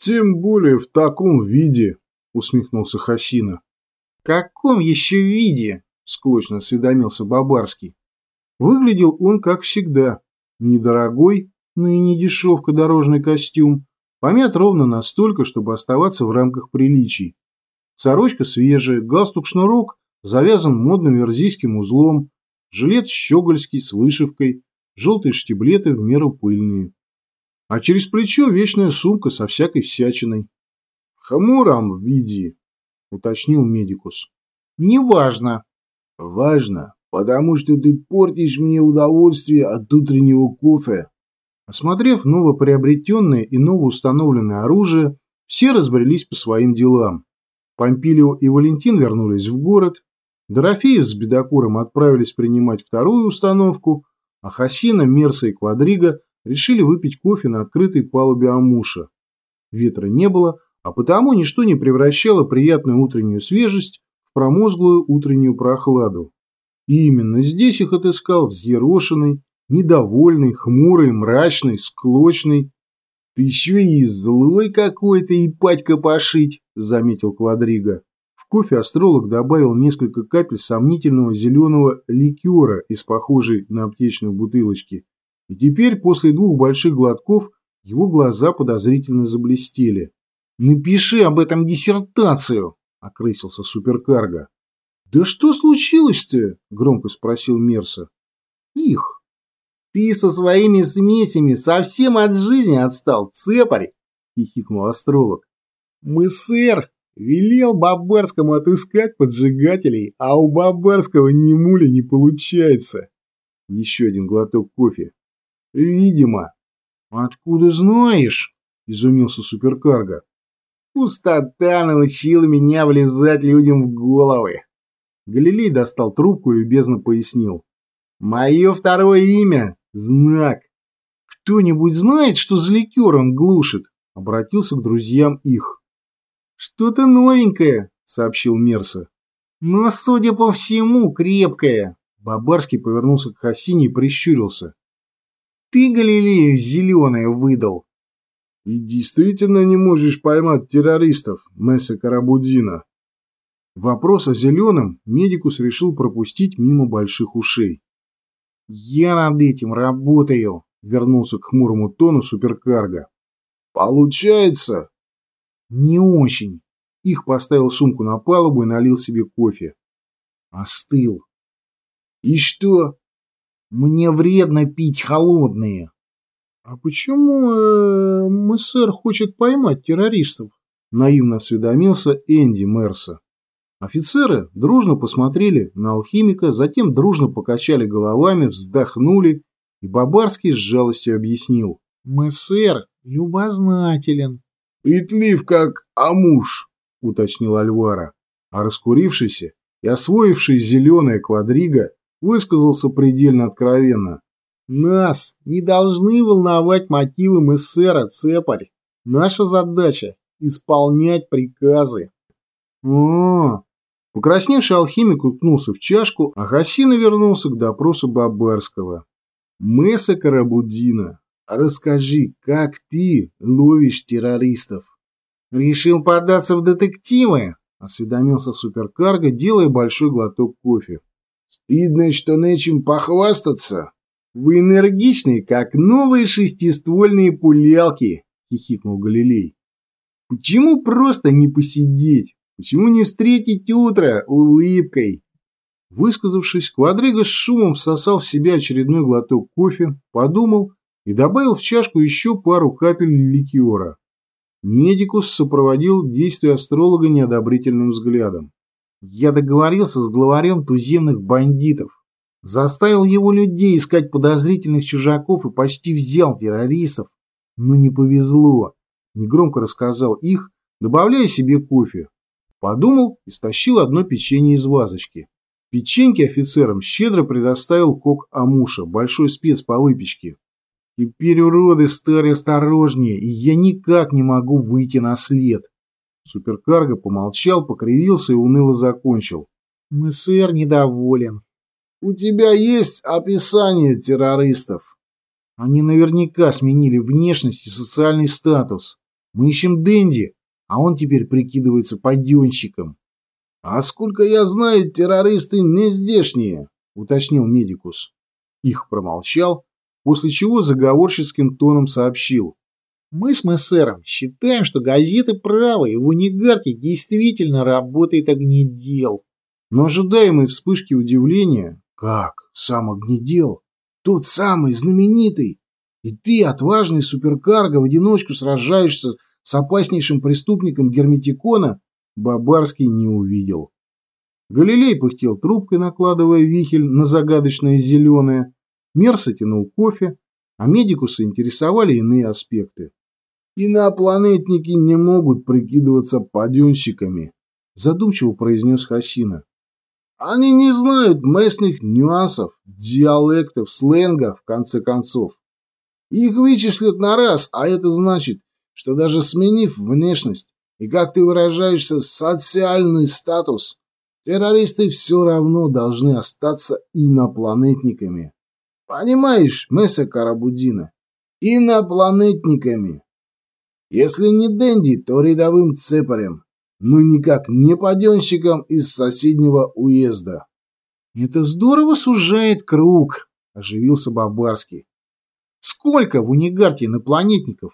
Тем более в таком виде, усмехнулся Хасина. Каком еще виде? Склочно осведомился Бабарский. Выглядел он, как всегда, недорогой, но и не дешевка дорожный костюм, помят ровно настолько, чтобы оставаться в рамках приличий. Сорочка свежая, галстук-шнурок завязан модным верзийским узлом, жилет щегольский с вышивкой, желтые штиблеты в меру пыльные. А через плечо вечная сумка со всякой всячиной. «Хамурам в виде», — уточнил медикус. «Неважно». «Важно, потому что ты портишь мне удовольствие от утреннего кофе». Осмотрев новоприобретенное и новоустановленное оружие, все разбрелись по своим делам. Помпилио и Валентин вернулись в город, Дорофеев с Бедокуром отправились принимать вторую установку, а Хасина, Мерса и Квадрига решили выпить кофе на открытой палубе Амуша. Ветра не было, а потому ничто не превращало приятную утреннюю свежесть в промозглую утреннюю прохладу. И именно здесь их отыскал взъерошенный, недовольный, хмурый, мрачный, склочный. — Ты еще и злой какой-то и патька пошить, — заметил Квадрига. В кофе астролог добавил несколько капель сомнительного зеленого ликера из похожей на аптечную бутылочки. И теперь, после двух больших глотков, его глаза подозрительно заблестели. «Напиши об этом диссертацию!» — окрысился суперкарго. «Да что случилось-то?» — громко спросил Мерса. «Их. Ты со своими смесями совсем от жизни отстал, цепарь!» — хихикнул астролог. «Мы, сэр, велел Бабарскому отыскать поджигателей, а у Бабарского ни мули не получается». Еще один глоток кофе. «Видимо». «Откуда знаешь?» — изумился суперкарго. Пустота научила меня влезать людям в головы. Галилей достал трубку и любезно пояснил. Мое второе имя — Знак. Кто-нибудь знает, что за ликер он глушит? Обратился к друзьям их. Что-то новенькое, сообщил Мерса. Но, судя по всему, крепкое. Бабарский повернулся к Хасине и прищурился. Ты, Галилею, зеленое выдал. И действительно не можешь поймать террористов, Месса Карабудина. Вопрос о зеленом медикус решил пропустить мимо больших ушей. «Я над этим работаю», — вернулся к хмурому тону суперкарго. «Получается?» «Не очень». Их поставил сумку на палубу и налил себе кофе. Остыл. «И что?» «Мне вредно пить холодные». «А почему э, МСР хочет поймать террористов?» — наивно осведомился Энди Мерса. Офицеры дружно посмотрели на алхимика, затем дружно покачали головами, вздохнули, и Бабарский с жалостью объяснил. «МСР любознателен». «Петлив, как амуш», — уточнил Альвара. А раскурившийся и освоивший зеленое квадриго высказался предельно откровенно. Нас не должны волновать мотивы мессера, цепарь. Наша задача — исполнять приказы. О, Покрасневший алхимик уткнулся в чашку, а Хасина вернулся к допросу Бабарского. «Месса Карабудина, расскажи, как ты ловишь террористов?» «Решил податься в детективы?» — осведомился суперкарго, делая большой глоток кофе. «Стыдно, что нечем похвастаться». «Вы энергичны, как новые шестиствольные пулялки», — хихикнул Галилей. «Почему просто не посидеть? Почему не встретить утро улыбкой?» Высказавшись, Квадриго с шумом всосал в себя очередной глоток кофе, подумал и добавил в чашку еще пару капель ликера. Медикус сопроводил действия астролога неодобрительным взглядом. «Я договорился с главарем туземных бандитов. Заставил его людей искать подозрительных чужаков и почти взял террористов. Но не повезло. Негромко рассказал их, добавляя себе кофе. Подумал и стащил одно печенье из вазочки. Печеньки офицерам щедро предоставил кок Амуша, большой спец по выпечке. Теперь уроды стали осторожнее, и я никак не могу выйти на след. Суперкарго помолчал, покривился и уныло закончил. МСР недоволен. У тебя есть описание террористов? Они наверняка сменили внешность и социальный статус. Мы ищем Дэнди, а он теперь прикидывается подъемщиком. — А сколько я знаю, террористы не здешние, — уточнил медикус. Их промолчал, после чего заговорческим тоном сообщил. Мы с мессером считаем, что газеты правы, и в Унигарке действительно работает огнедел. Но ожидаемой вспышки удивления... Как? Сам огнедел? Тот самый, знаменитый? И ты, отважный суперкарго, в одиночку сражаешься с опаснейшим преступником Герметикона? Бабарский не увидел. Галилей пыхтел трубкой, накладывая вихель на загадочное зеленое. Мерса тянул кофе, а медикуса интересовали иные аспекты. «Инопланетники не могут прикидываться паденщиками», задумчиво произнес Хасина. «Они не знают местных нюансов, диалектов, сленга, в конце концов. Их вычислят на раз, а это значит, что даже сменив внешность и, как ты выражаешься, социальный статус, террористы все равно должны остаться инопланетниками. Понимаешь, Месса Карабудина? Инопланетниками. Если не Дэнди, то рядовым цепарем, но никак не паденщиком из соседнего уезда. — Это здорово сужает круг, — оживился Бабарский. — Сколько в Унигарте инопланетников?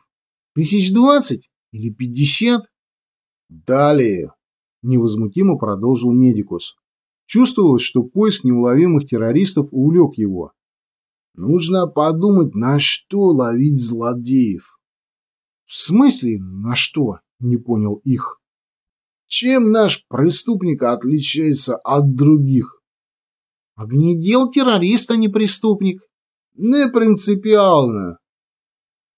Тысяч двадцать или пятьдесят? — Далее, — невозмутимо продолжил Медикус. Чувствовалось, что поиск неуловимых террористов увлек его. Нужно подумать, на что ловить злодеев. В смысле на что? Не понял их. Чем наш преступник отличается от других? Огнедел террорист, а не преступник. Не принципиально.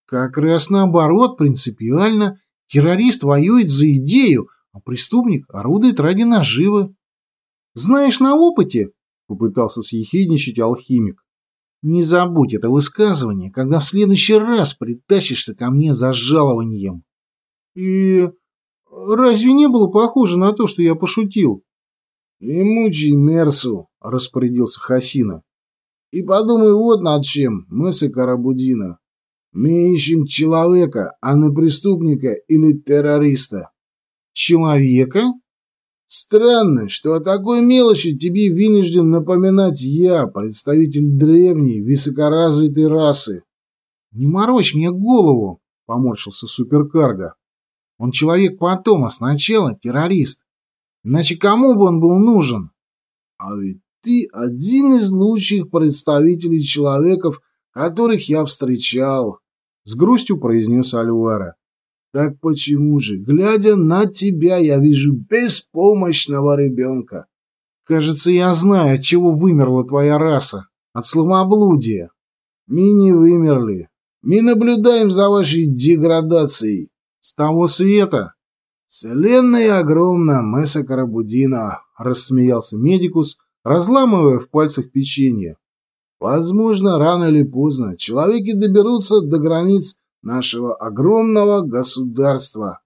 Как раз наоборот, принципиально. Террорист воюет за идею, а преступник орудует ради наживы. Знаешь на опыте, попытался съехидничать алхимик. Не забудь это высказывание, когда в следующий раз притащишься ко мне за жалованием. И разве не было похоже на то, что я пошутил? Не мучай Мерсу, распорядился Хасина. И подумай вот над чем, Месса Карабудина. Мы ищем человека, а не преступника или террориста. Человека? Странно, что о такой мелочи тебе вынужден напоминать я, представитель древней, высокоразвитой расы. — Не морочь мне голову, — поморщился суперкарго. — Он человек потом, а сначала террорист. Иначе кому бы он был нужен? — А ведь ты один из лучших представителей человеков, которых я встречал, — с грустью произнес Альвара. Так почему же, глядя на тебя, я вижу беспомощного ребенка? Кажется, я знаю, от чего вымерла твоя раса. От сломоблудия. Мы не вымерли. Мы наблюдаем за вашей деградацией. С того света. Вселенная огромна, Месса Карабудина, рассмеялся медикус, разламывая в пальцах печенье. Возможно, рано или поздно человеки доберутся до границ нашего огромного государства.